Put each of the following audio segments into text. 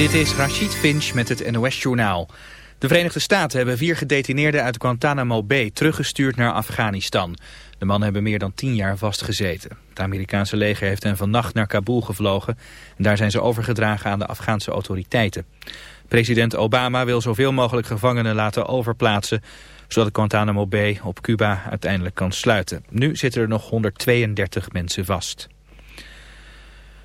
Dit is Rachid Finch met het NOS-journaal. De Verenigde Staten hebben vier gedetineerden uit Guantanamo Bay teruggestuurd naar Afghanistan. De mannen hebben meer dan tien jaar vastgezeten. Het Amerikaanse leger heeft hen vannacht naar Kabul gevlogen. En daar zijn ze overgedragen aan de Afghaanse autoriteiten. President Obama wil zoveel mogelijk gevangenen laten overplaatsen... zodat Guantanamo Bay op Cuba uiteindelijk kan sluiten. Nu zitten er nog 132 mensen vast.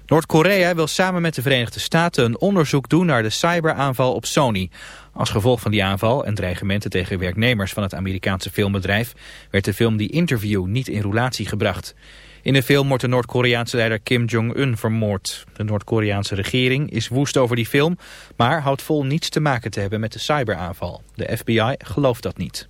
Noord-Korea wil samen met de Verenigde Staten een onderzoek doen naar de cyberaanval op Sony. Als gevolg van die aanval en dreigementen tegen werknemers van het Amerikaanse filmbedrijf werd de film The Interview niet in roulatie gebracht. In de film wordt de Noord-Koreaanse leider Kim Jong-un vermoord. De Noord-Koreaanse regering is woest over die film, maar houdt vol niets te maken te hebben met de cyberaanval. De FBI gelooft dat niet.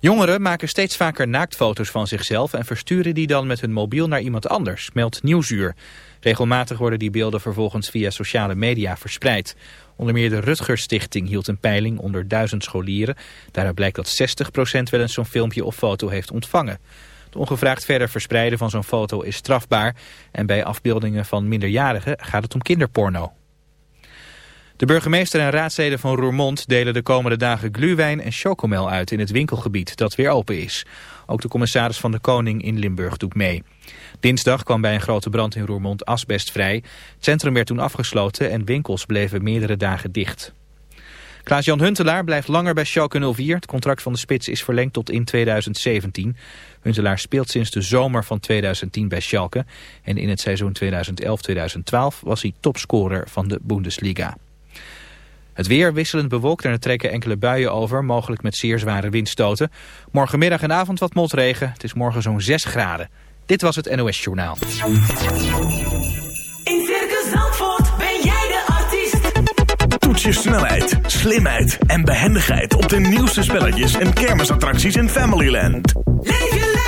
Jongeren maken steeds vaker naaktfoto's van zichzelf en versturen die dan met hun mobiel naar iemand anders, meldt Nieuwsuur. Regelmatig worden die beelden vervolgens via sociale media verspreid. Onder meer de Rutgers Stichting hield een peiling onder duizend scholieren. Daaruit blijkt dat 60% wel eens zo'n filmpje of foto heeft ontvangen. Het ongevraagd verder verspreiden van zo'n foto is strafbaar en bij afbeeldingen van minderjarigen gaat het om kinderporno. De burgemeester en raadsleden van Roermond delen de komende dagen gluwijn en chocomel uit in het winkelgebied dat weer open is. Ook de commissaris van de Koning in Limburg doet mee. Dinsdag kwam bij een grote brand in Roermond asbest vrij. Het centrum werd toen afgesloten en winkels bleven meerdere dagen dicht. Klaas-Jan Huntelaar blijft langer bij Schalke 04. Het contract van de spits is verlengd tot in 2017. Huntelaar speelt sinds de zomer van 2010 bij Schalke. En in het seizoen 2011-2012 was hij topscorer van de Bundesliga. Het weer wisselend bewolkt en er trekken enkele buien over, mogelijk met zeer zware windstoten. Morgenmiddag en avond wat motregen. Het is morgen zo'n 6 graden. Dit was het NOS Journaal. In Circus Zandvoort ben jij de artiest. Toets je snelheid, slimheid en behendigheid op de nieuwste spelletjes en kermisattracties in Familyland. Leef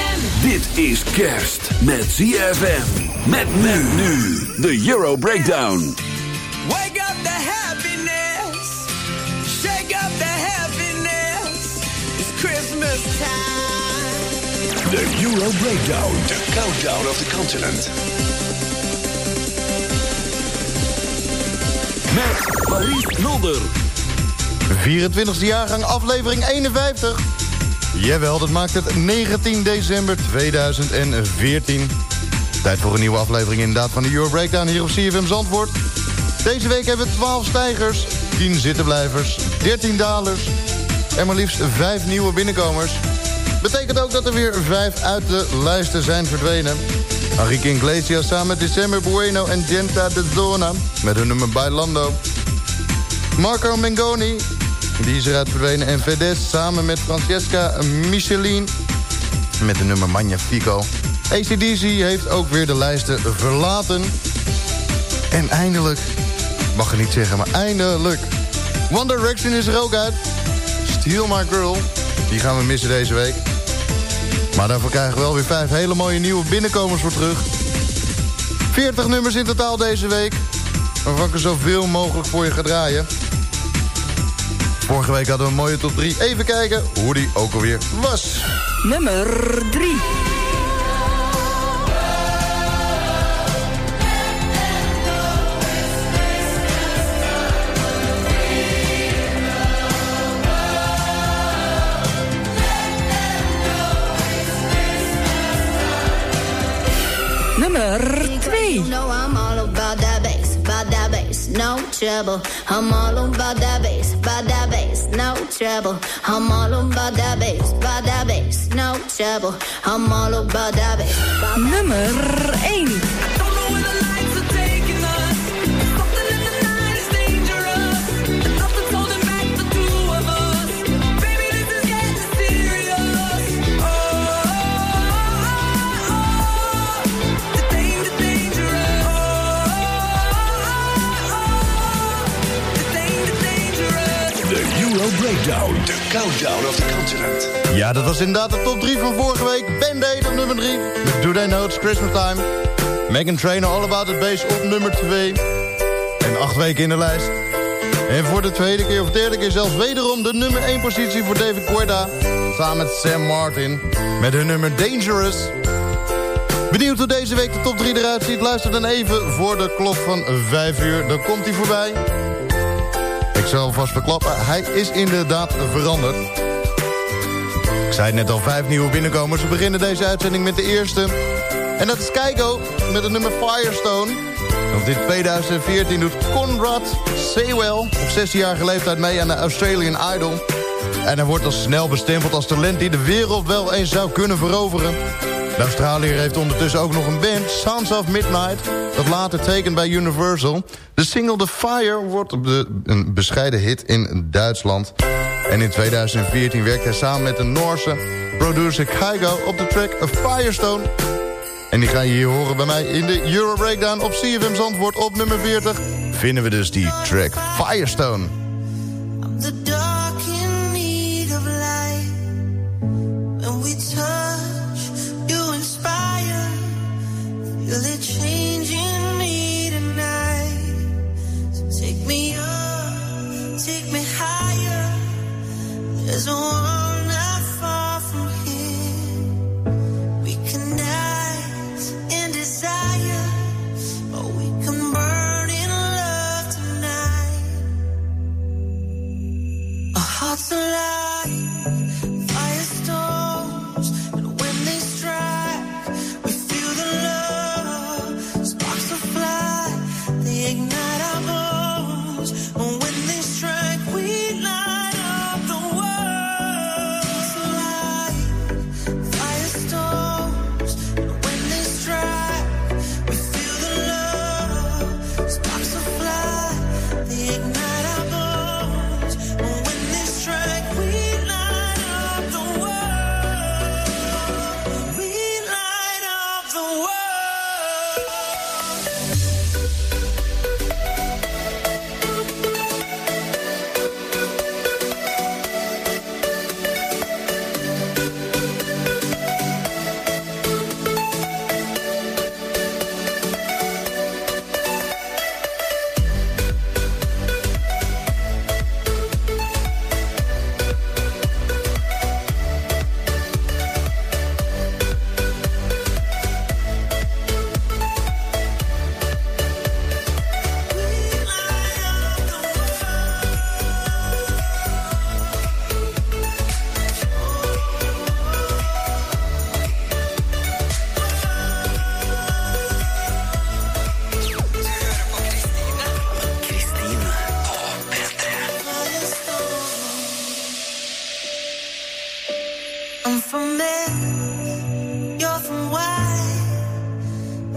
Dit is kerst met ZFM. Met men nu. De Euro Breakdown. Wake up the happiness. Shake up the happiness. It's Christmas time. De Euro Breakdown. The countdown of the continent. Met Maurice Mulder. 24e jaargang, aflevering 51. Jawel, dat maakt het 19 december 2014. Tijd voor een nieuwe aflevering inderdaad van de Euro Breakdown hier op CFM Zandvoort. Deze week hebben we 12 stijgers, 10 zittenblijvers, 13 dalers... en maar liefst 5 nieuwe binnenkomers. Betekent ook dat er weer 5 uit de lijsten zijn verdwenen. Enrique Iglesias samen met December Bueno en Genta de Zona... met hun nummer Bailando. Marco Mengoni, die is eruit verdwenen. En Vedes samen met Francesca Michelin met de nummer Magnifico. ACDC heeft ook weer de lijsten verlaten. En eindelijk, mag ik niet zeggen, maar eindelijk... One Direction is er ook uit. Steal My Girl, die gaan we missen deze week. Maar daarvoor krijgen we wel weer vijf hele mooie nieuwe binnenkomers voor terug. 40 nummers in totaal deze week. waarvan ik er zoveel mogelijk voor je ga draaien. Vorige week hadden we een mooie top 3. Even kijken hoe die ook alweer was. Nummer 3. Nummer 2. Trouble. I'm all about that bass, about that bass, no trouble. I'm all about that bass, about that bass, no trouble. I'm all about that bass. Nummer 1. Breakdown. De countdown of the continent. Ja, dat was inderdaad de top 3 van vorige week. Band-Aid op nummer 3. Met Do They Know It's Christmas Time. Megan Trainer All About The Bass op nummer 2. En acht weken in de lijst. En voor de tweede keer of derde keer zelfs wederom de nummer 1 positie voor David Guetta. Samen met Sam Martin. Met hun nummer Dangerous. Benieuwd hoe deze week de top 3 eruit ziet? Luister dan even voor de klok van 5 uur. Dan komt hij voorbij. Ik zal alvast verklappen, hij is inderdaad veranderd. Ik zei net al, vijf nieuwe binnenkomers. We beginnen deze uitzending met de eerste. En dat is Keiko met het nummer Firestone. Op dit 2014 doet Conrad Sewell op 16-jarige leeftijd mee aan de Australian Idol. En hij wordt al snel bestempeld als talent die de wereld wel eens zou kunnen veroveren. De Australiër heeft ondertussen ook nog een band, Sounds of Midnight... dat later tekent bij Universal. De single The Fire wordt een bescheiden hit in Duitsland. En in 2014 werkte hij samen met de Noorse producer Kygo op de track A Firestone. En die ga je hier horen bij mij in de Euro Breakdown op CFM Zandvoort op nummer 40. Vinden we dus die track Firestone. zone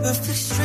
perfect strength.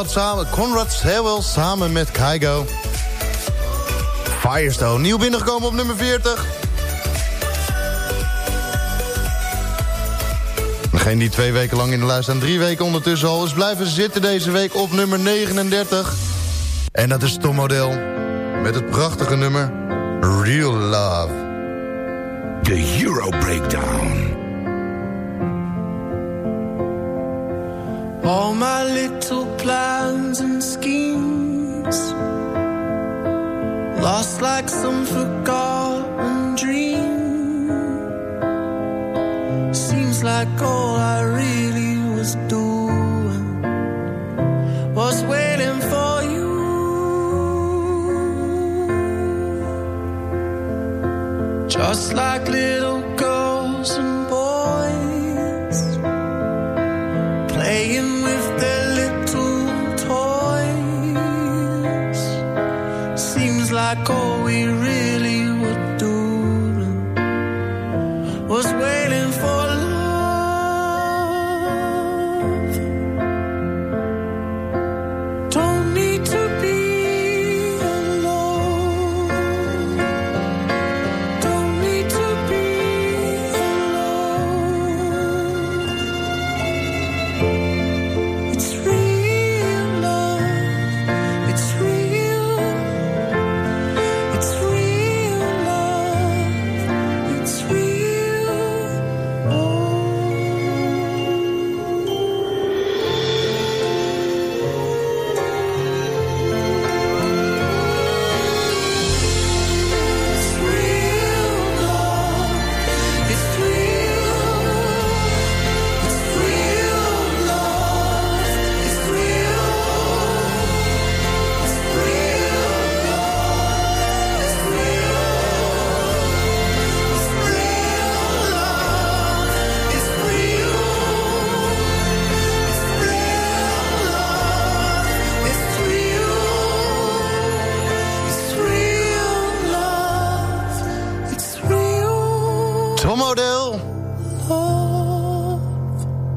Conrad, samen, Conrad Sewell samen met Kygo. Firestone, nieuw binnengekomen op nummer 40. Degene die twee weken lang in de lijst staan, drie weken ondertussen al... is blijven zitten deze week op nummer 39. En dat is Tom Model. Met het prachtige nummer Real Love. De Euro Breakdown. All my little plans and schemes. Lost like some forgotten dream. Seems like all I really was doing Was waiting for you. Just like little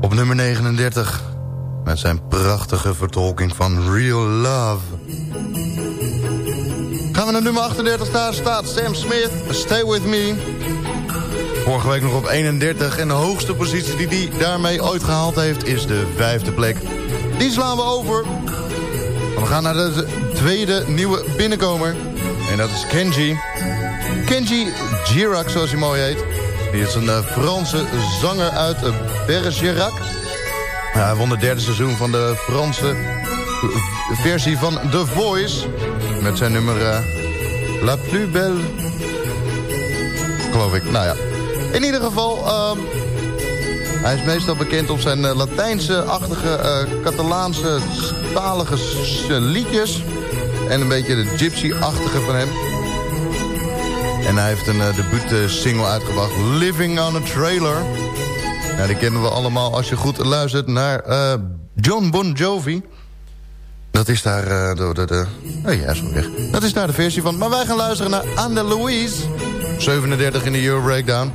Op nummer 39. Met zijn prachtige vertolking van Real Love. Gaan we naar nummer 38. Daar staat Sam Smith. Stay With Me. Vorige week nog op 31. En de hoogste positie die hij daarmee ooit gehaald heeft... is de vijfde plek. Die slaan we over. We gaan naar de tweede nieuwe binnenkomer. En dat is Kenji. Kenji Girac, zoals hij mooi heet. Die is een eh, Franse zanger uit uh, Bergerac. Hij won het derde seizoen van de Franse v- versie van The Voice. Met zijn nummer eh, La Plus Belle. Geloof ik, nou ja. In ieder geval, ehm, hij is meestal bekend op zijn eh, Latijnse-achtige, eh, Catalaanse, talige s- liedjes. En een beetje de gypsy-achtige van hem. En hij heeft een uh, debuut-single uitgebracht, Living on a Trailer. Die kennen we allemaal als je goed luistert naar uh, John Bon Jovi. Dat is daar uh, de, de, de... Oh ja, zo weg. Dat is daar de versie van. Maar wij gaan luisteren naar Anne Louise. 37 in de Euro Breakdown.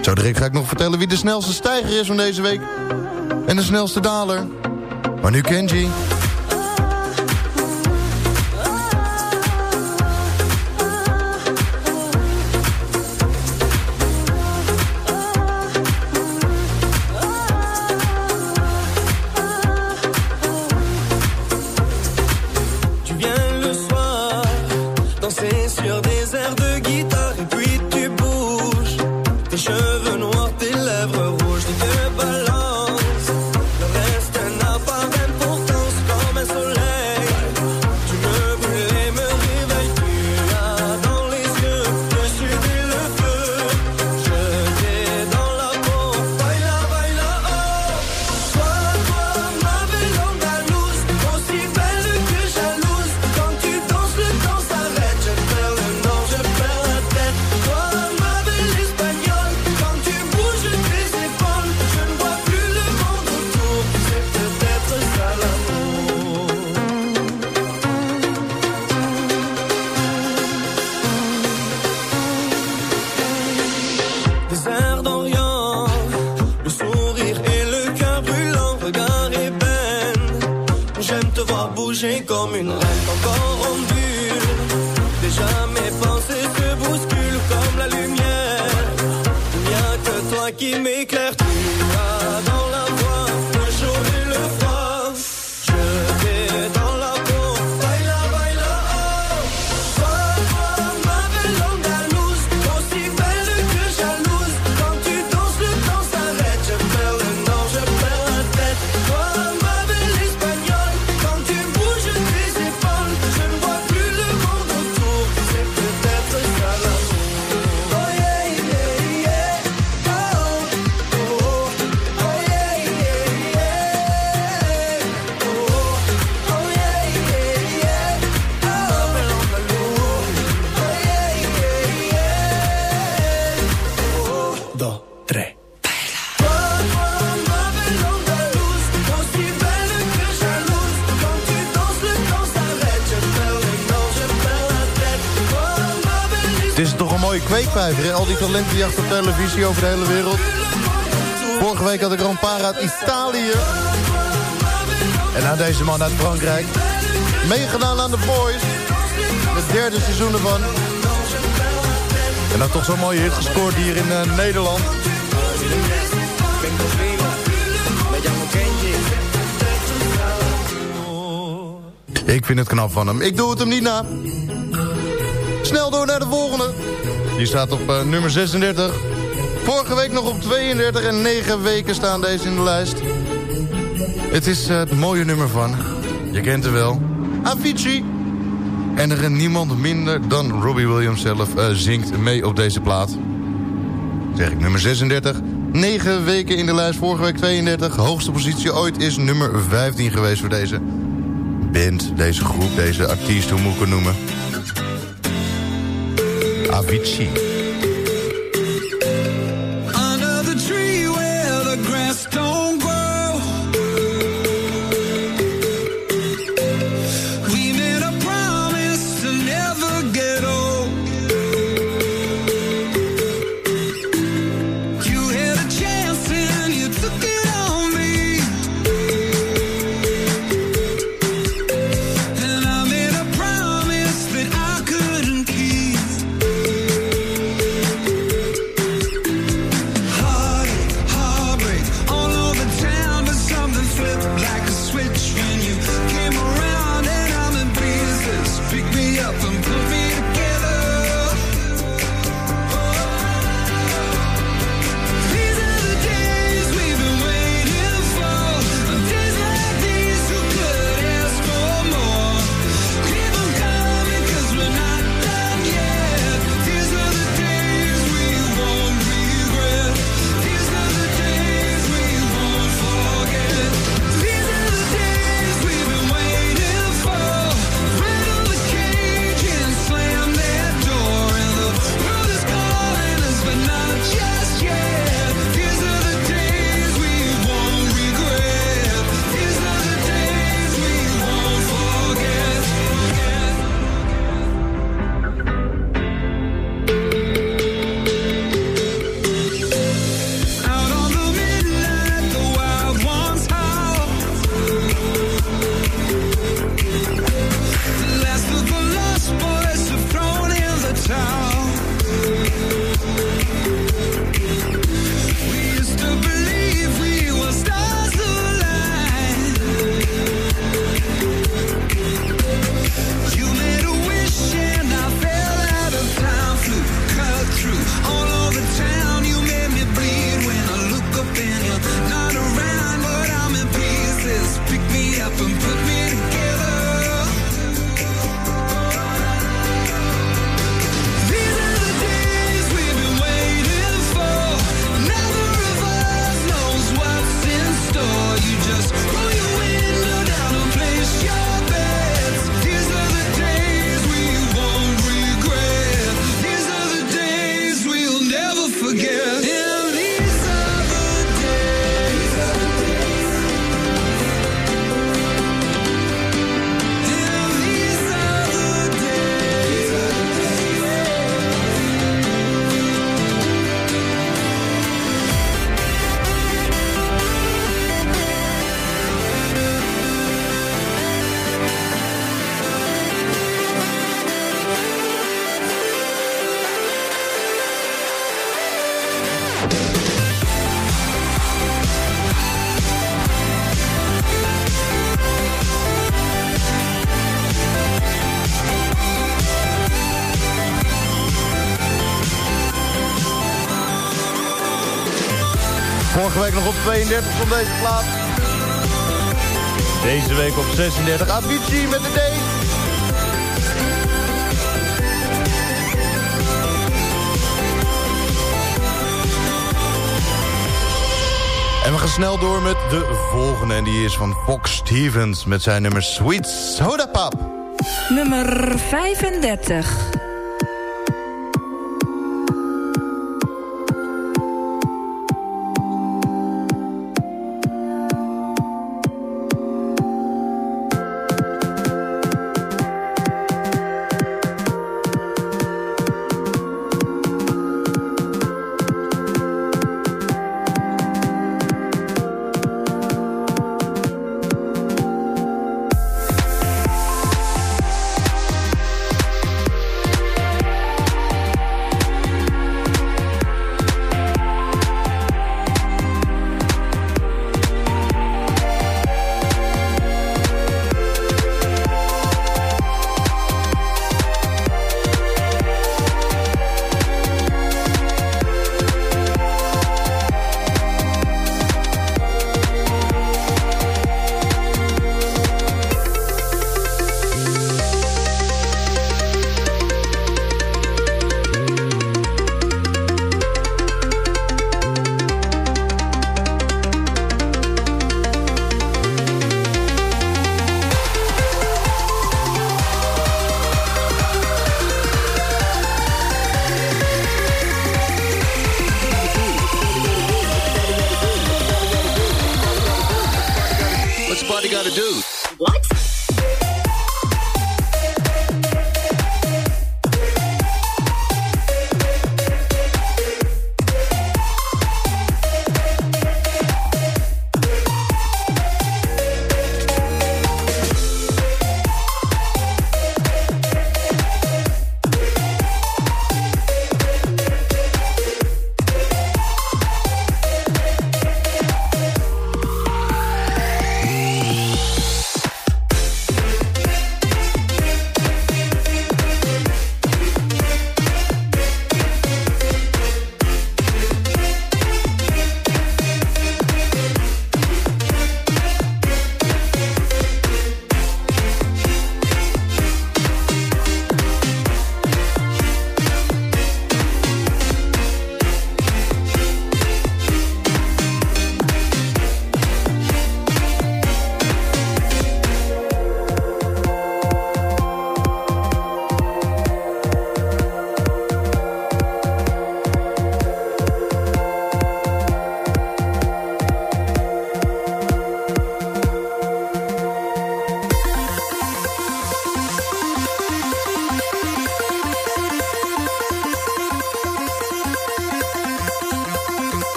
Zo direct ga ik nog vertellen wie de snelste stijger is van deze week. En de snelste daler. Maar nu Kenji. Cheveux noirs, tes lèvres rouges, tu is toch een mooie kweekvijver? Al die talentenjacht op televisie over de hele wereld. Vorige week had ik er een paar uit Italië. En aan deze man uit Frankrijk. Meegedaan aan The Boys. Het derde seizoen ervan. En dan toch zo'n mooie hit gescoord hier in eh, Nederland. Ik vind het knap van hem. Ik doe het hem niet na. Snel door naar de volgende. Die staat op eh, nummer 36. Vorige week nog op 32 en 9 weken staan deze in de lijst. Het is eh, het mooie nummer van, je kent hem wel, Avicii. En er niemand minder dan Robbie Williams zelf eh, zingt mee op deze plaat. Zeg ik nummer 36. 9 weken in de lijst, vorige week 32. Hoogste positie ooit is nummer 15 geweest voor deze band, deze groep, deze artiest, hoe moet ik het noemen? Avicii. Op 32 van deze plaat. Deze week op 36 Avicii met de D. En we gaan snel door met de volgende. En die is van Fox Stevens met zijn nummer Sweet Soda Pop. Nummer 35.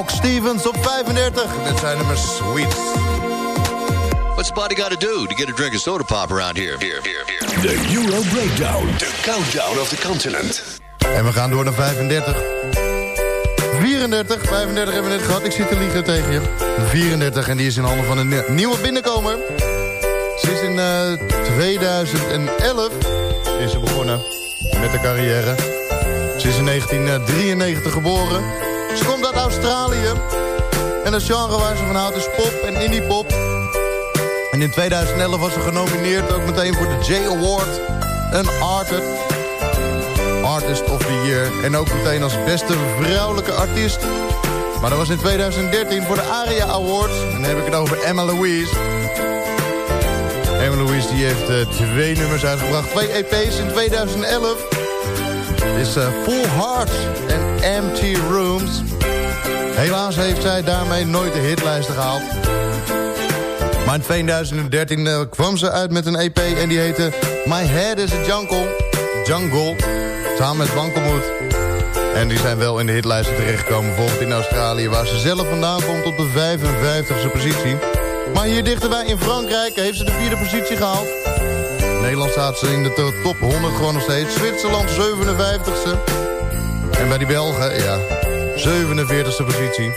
Stevens op 35 met zijn nummer Sweet. What's a body gotta do to get a drink of soda pop around here? Here, here, here. De Euro Breakdown. De countdown of the continent. En we gaan door naar 35. 34, 35 hebben we net gehad. Ik zit te liegen tegen je. 34 en die is in handen van een nie- nieuwe binnenkomer. Ze is in eh, 2011 is ze begonnen met de carrière. Ze is in 1993 geboren. Uit Australië. En het genre waar ze van houdt is pop en indie pop. En in 2011 was ze genomineerd ook meteen voor de J Award. Een artist. Artist of the Year. En ook meteen als beste vrouwelijke artiest. Maar dat was in 2013 voor de ARIA Awards. En dan heb ik het over Emma Louise. Emma Louise die heeft eh, twee nummers uitgebracht. Twee EP's in 2011. Is eh, Full Hearts en Empty Rooms. Helaas heeft zij daarmee nooit de hitlijsten gehaald. Maar in 2013 eh, kwam ze uit met een EP en die heette My Head is a Jungle. Jungle. Samen met Wankelmoed. En die zijn wel in de hitlijsten terechtgekomen. Bijvoorbeeld in Australië, waar ze zelf vandaan komt op de 55e positie. Maar hier dichterbij in Frankrijk heeft ze de vierde positie gehaald. Nederland staat ze in de to- top 100 gewoon nog steeds. Zwitserland 57e. En bij die Belgen, ja, 47e positie.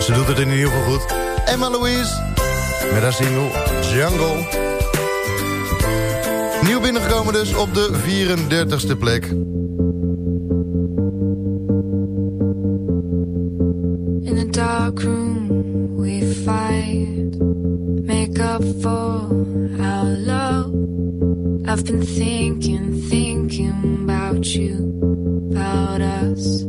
Ze doet het in ieder geval goed. Emma Louise met haar single Jungle. Nieuw binnengekomen dus op de 34ste plek. In a dark room we fight Make up for our love I've been thinking, thinking about you About us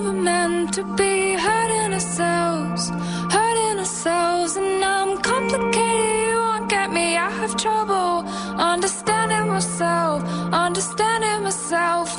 never meant to be hurting ourselves, hurting ourselves, and I'm complicated. You won't get me. I have trouble understanding myself, understanding myself,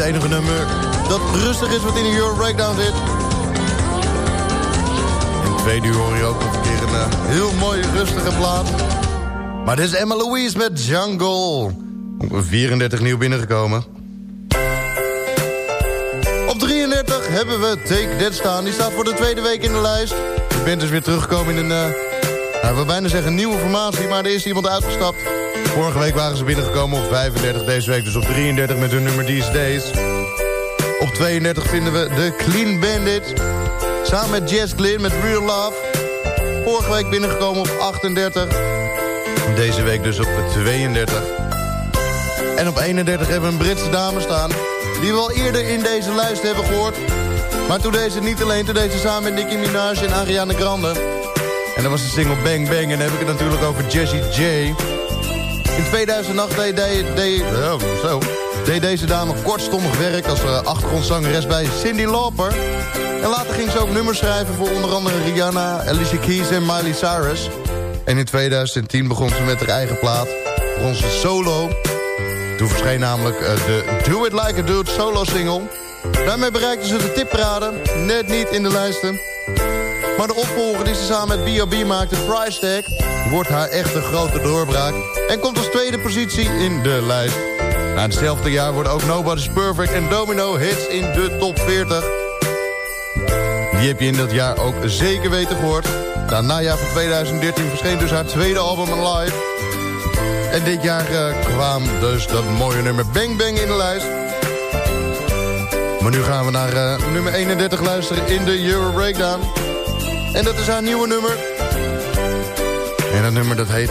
het enige nummer dat rustig is wat in de Euro Breakdown zit. In tweede uur hoor je ook nog een keer een eh, heel mooie rustige plaat. Maar dit is Emma Louise met Jungle. Op 34 nieuw binnengekomen. 33 hebben we Take That staan. Die staat voor de tweede week in de lijst. De band is weer teruggekomen in een, uh, nou, wil bijna zeggen nieuwe formatie, maar er is iemand uitgestapt. Vorige week waren ze binnengekomen op 35, deze week dus op 33 met hun nummer These Days. Op 32 vinden we de Clean Bandit. Samen met Jess Glynn met Real Love. Vorige week binnengekomen op 38. Deze week dus op 32. En op 31 hebben we een Britse dame staan... die we al eerder in deze lijst hebben gehoord. Maar toen deze niet alleen, toen deze samen met Nicki Minaj en Ariana Grande. En dat was de single Bang Bang. En dan heb ik het natuurlijk over Jessie J. In 2008 deed, deed, deze dame kortstondig werk... als uh, achtergrondzangeres bij Cindy Lauper. En later ging ze ook nummers schrijven voor onder andere Rihanna, Alicia Keys en Miley Cyrus. En in 2010 begon ze met haar eigen plaat, begon ze solo... Toen verscheen namelijk uh, de Do It Like a Dude solo single. Daarmee bereikten ze de tipparade, net niet in de lijsten. Maar de opvolger die ze samen met B.O.B. maakte, Price Tag... wordt haar echte grote doorbraak... en komt als tweede positie in de lijst. Na hetzelfde jaar worden ook Nobody's Perfect en Domino hits in de top 40. Die heb je in dat jaar ook zeker weten gehoord. Na najaar van 2013 verscheen dus haar tweede album Alive... En dit jaar uh, kwam dus dat mooie nummer Bang Bang in de lijst. Maar nu gaan we naar uh, nummer 31 luisteren in de Euro Breakdown. En dat is haar nieuwe nummer. En dat nummer dat heet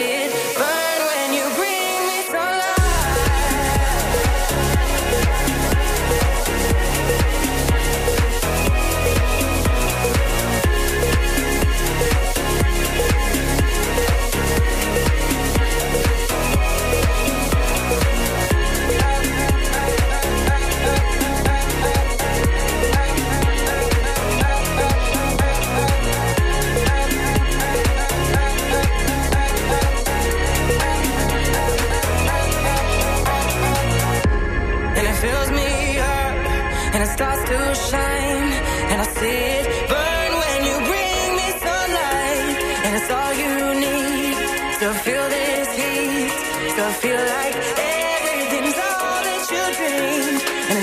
And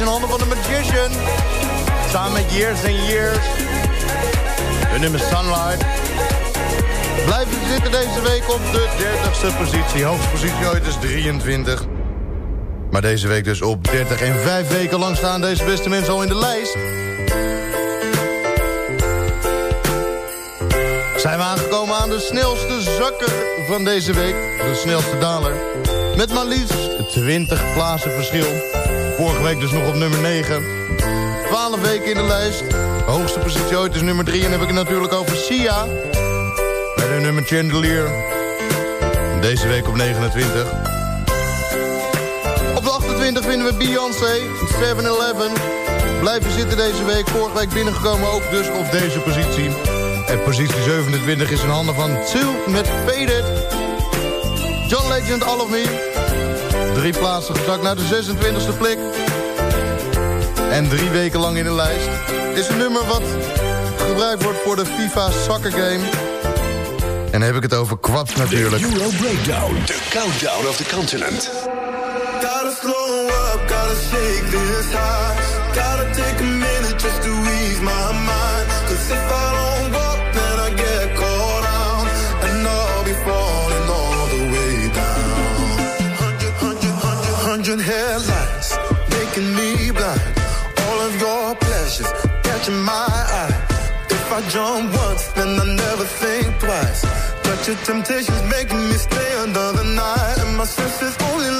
in handen van de Magician. Samen met Years and Years. De nummer Sunlight. Blijven zitten deze week op de 30ste positie. Hoogste positie ooit is 23. Maar deze week dus op 30. En vijf weken lang staan deze beste mensen al in de lijst. Zijn we aangekomen aan de snelste zakker van deze week. De snelste daler. Met maar liefst 20 plaatsen verschil. Vorige week dus nog op nummer 9. 12 weken in de lijst. De hoogste positie ooit is nummer 3. En dan heb ik het natuurlijk over Sia. Bij de nummer Chandelier. Deze week op 29. Op de 28 vinden we Beyoncé. 7-Eleven. Blijven zitten deze week. Vorige week binnengekomen ook dus op deze positie. En positie 27 is in handen van Two met Faded. John Legend, All of Me. Drie plaatsen gezakt naar de 26e plek. En drie weken lang in de lijst. Is een nummer wat gebruikt wordt voor de FIFA Soccer Game. En dan heb ik het over Quaps natuurlijk. Euro Breakdown, the countdown of the continent. Gotta slow up, gotta shake this high. Gotta take a minute just to ease my mind. Catching my eye. If I jump once, then I never think twice. But your temptation's making me stay another night. And my senses only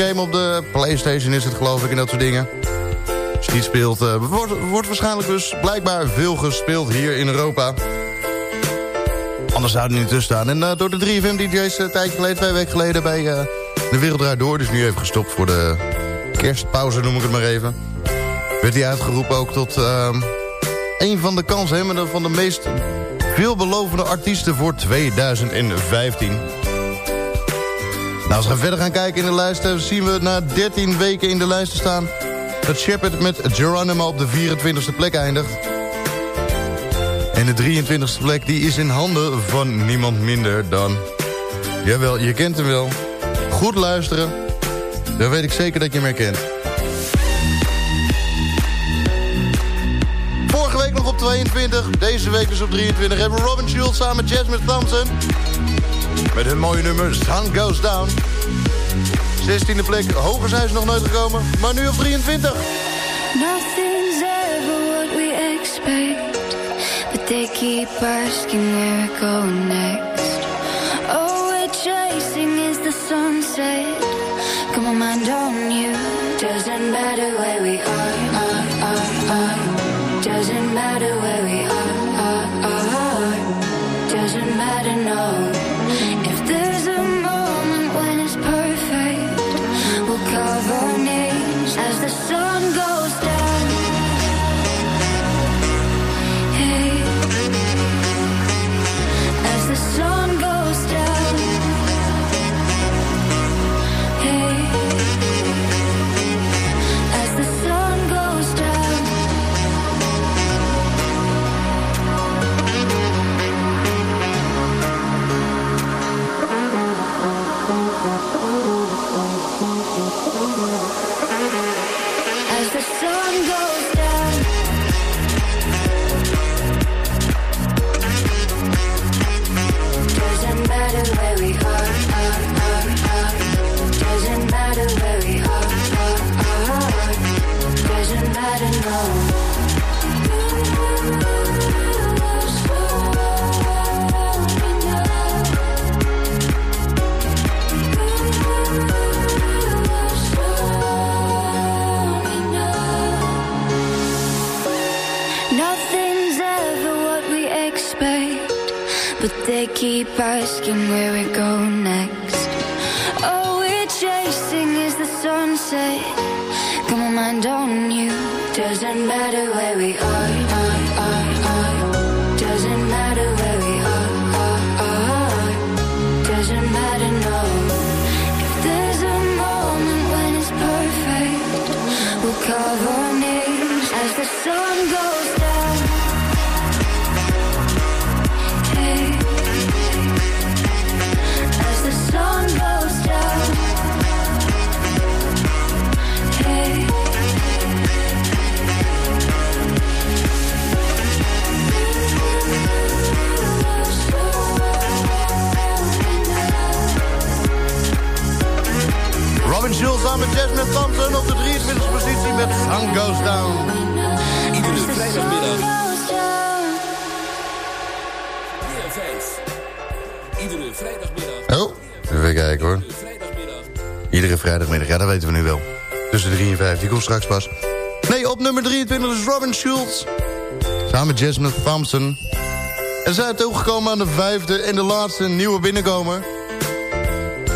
Soccergame op de Playstation is het, geloof ik, en dat soort dingen. Je die speelt, eh, wordt, wordt waarschijnlijk dus blijkbaar veel gespeeld hier in Europa. Anders zou het niet tussen staan. En eh, door de 3FM-dj's een tijdje geleden, twee weken geleden... bij eh, De Wereld Door, dus nu even gestopt voor de kerstpauze, noem ik het maar even. Werd hij uitgeroepen ook tot ehm, een van de kanshebbenden... van de meest veelbelovende artiesten voor 2015. Nou, als we verder gaan kijken in de lijst... eh, zien we na 13 weken in de lijst staan... dat Shepard met Geronimo op de 24e plek eindigt. En de 23e plek die is in handen van niemand minder dan... Jawel, je kent hem wel. Goed luisteren. Dan weet ik zeker dat je hem herkent. Vorige week nog op 22. Deze week dus op 23. Hebben Robin Schulz samen met Jasmine Thompson. Met hun mooie nummer Sun Goes Down. 16e plek. Hoger zijn ze nog nooit gekomen. Maar nu op 23. Nothing's ever what we expect, but they keep asking where we're next. All we're chasing is the sunset. Come on, mind on keep asking where we go next. All we're chasing is the sunset. Got my mind on you. Doesn't matter where we are, are, samen met Jasmine Thompson op de 23e positie met Sun Goes Down. Iedere vrijdagmiddag. Iedere vrijdagmiddag. Oh, even kijken hoor. Iedere vrijdagmiddag, ja dat weten we nu wel. Tussen 3 en 5, die komt straks pas. Nee, op nummer 23 is Robin Schulz. Samen met Jasmine Thompson. En zij is toegekomen aan de vijfde en de laatste nieuwe binnenkomer.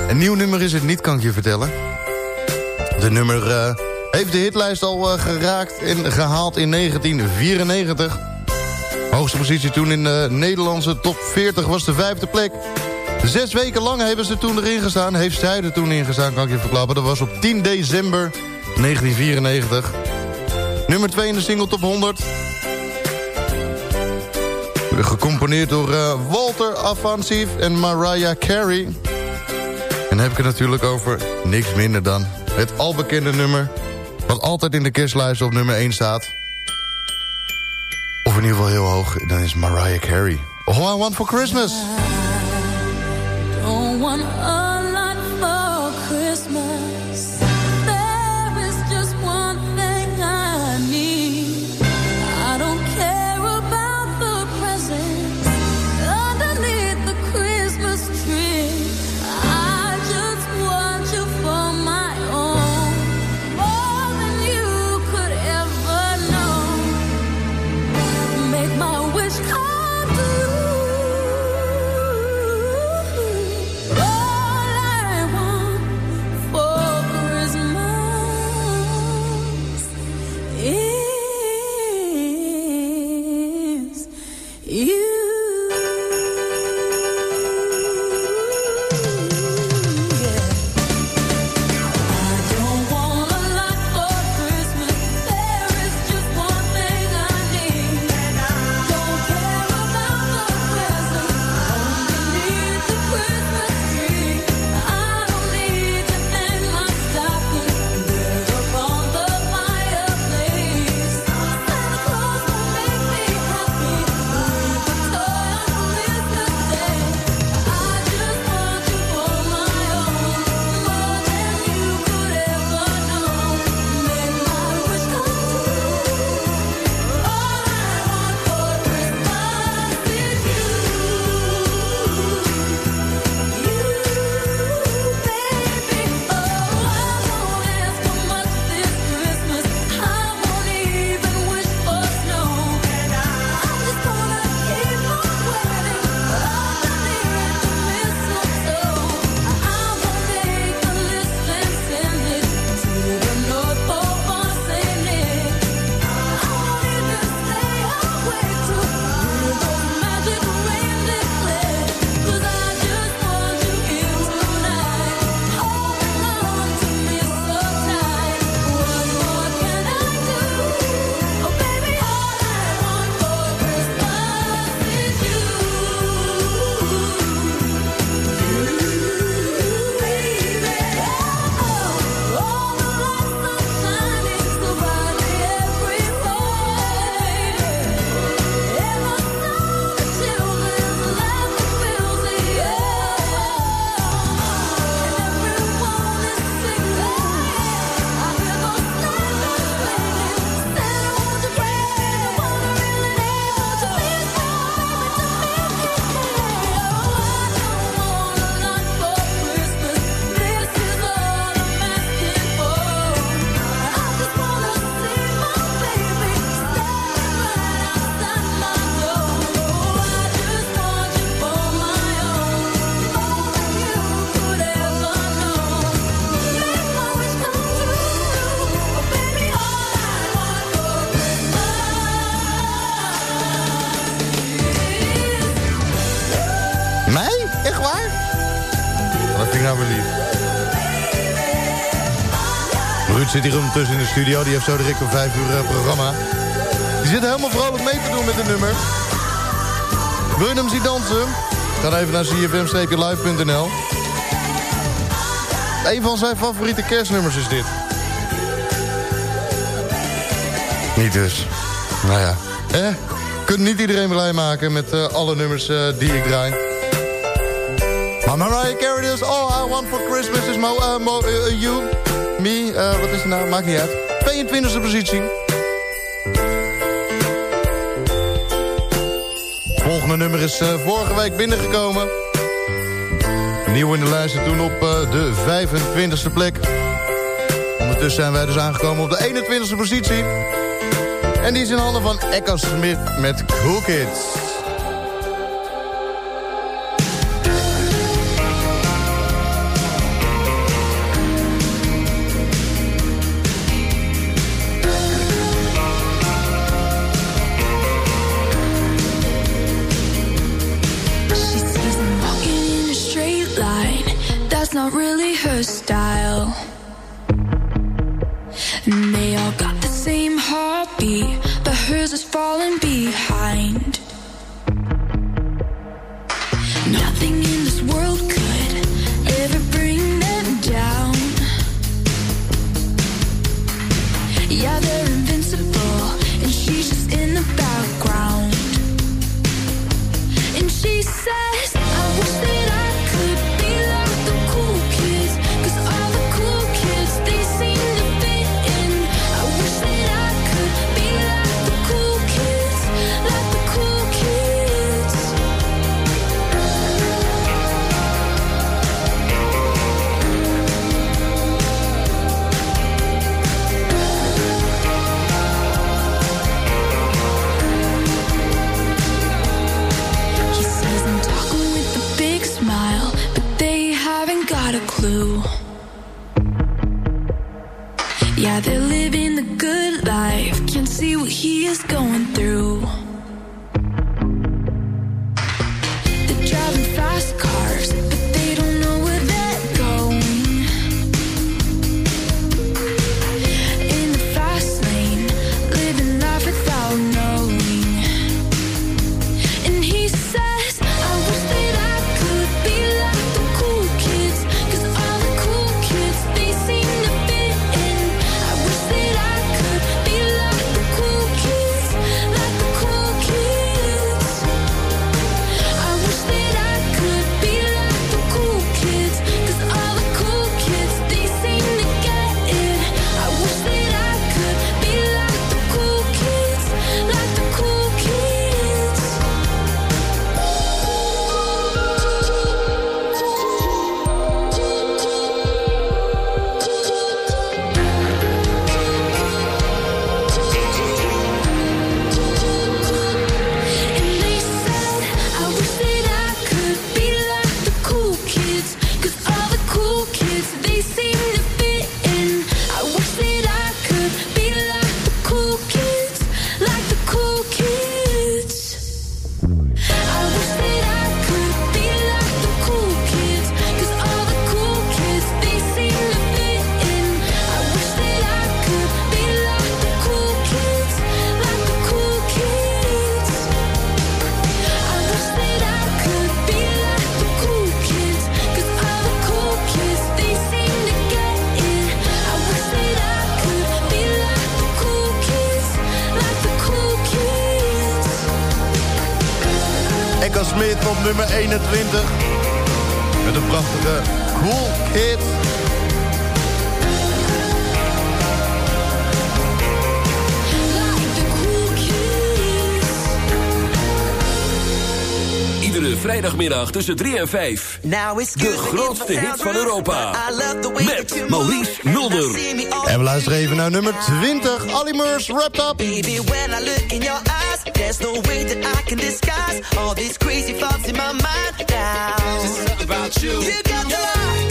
Een nieuw nummer is het niet, kan ik je vertellen. De nummer eh, heeft de hitlijst al eh, geraakt en gehaald in 1994. Hoogste positie toen in de Nederlandse top 40 was de vijfde plek. Zes weken lang hebben ze toen erin gestaan. Heeft zij er toen in gestaan, kan ik je verklappen. Dat was op 10 december 1994. Nummer 2 in de single top 100. Gecomponeerd door eh, Walter Afansief en Mariah Carey. En heb ik het natuurlijk over niks minder dan het albekende nummer... wat altijd in de kerstlijst op nummer 1 staat. Of in ieder geval heel hoog, dan is Mariah Carey. All I Want For Christmas. Don't want zit hier ondertussen in de studio. Die heeft zo direct een vijf uur eh, programma. Die zit helemaal vrolijk mee te doen met de nummer. Wil je hem zien dansen? Ga even naar cfm-live.nl. Een van zijn favoriete kerstnummers is dit. Niet dus. Nou ja. Eh? Kunt niet iedereen blij maken met eh, alle nummers eh, die ik draai. Maar Mariah Carey dus. All I want for Christmas is mo, uh, you, eh, wat is het nou? Maakt niet uit. 22e positie. Volgende nummer is eh, vorige week binnengekomen. Nieuw in de lijst en toen op eh, de 25e plek. Ondertussen zijn wij dus aangekomen op de 21e positie. En die is in handen van Echo Smith met Cool Kids. Op nummer 21. Met een prachtige Cool Kid. Iedere vrijdagmiddag tussen 3 en 5. De grootste hits van Europa. Met Maurice Mulder. En we luisteren even naar nummer 20. Ali Murs, Wrapped Up. Baby, when I look in your eyes, there's no way that I can disguise all these crazy thoughts in my mind now. Just about you. You got the lock,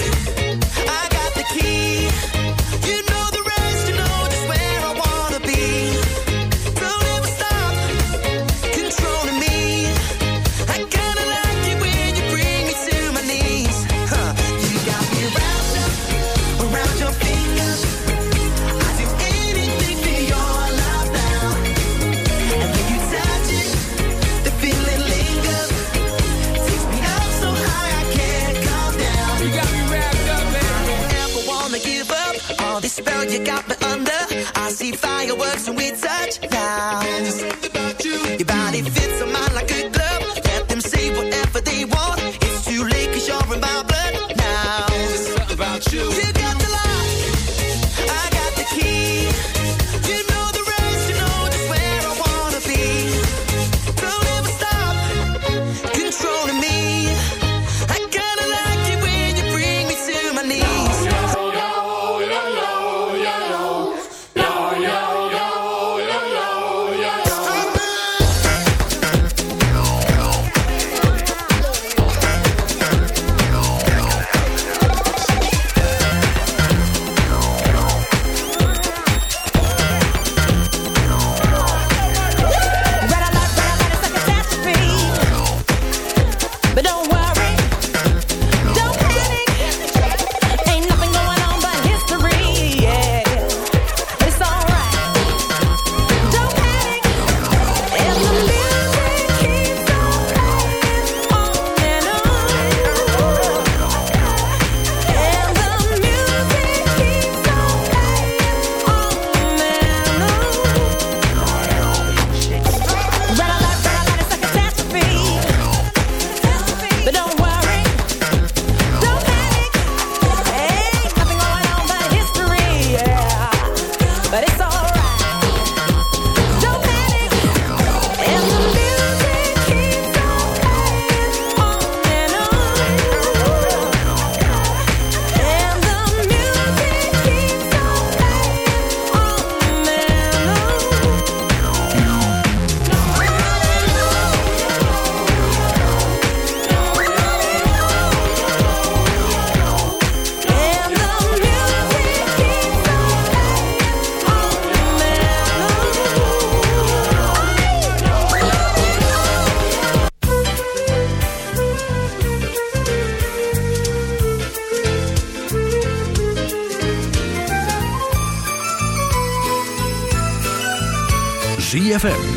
I got the key.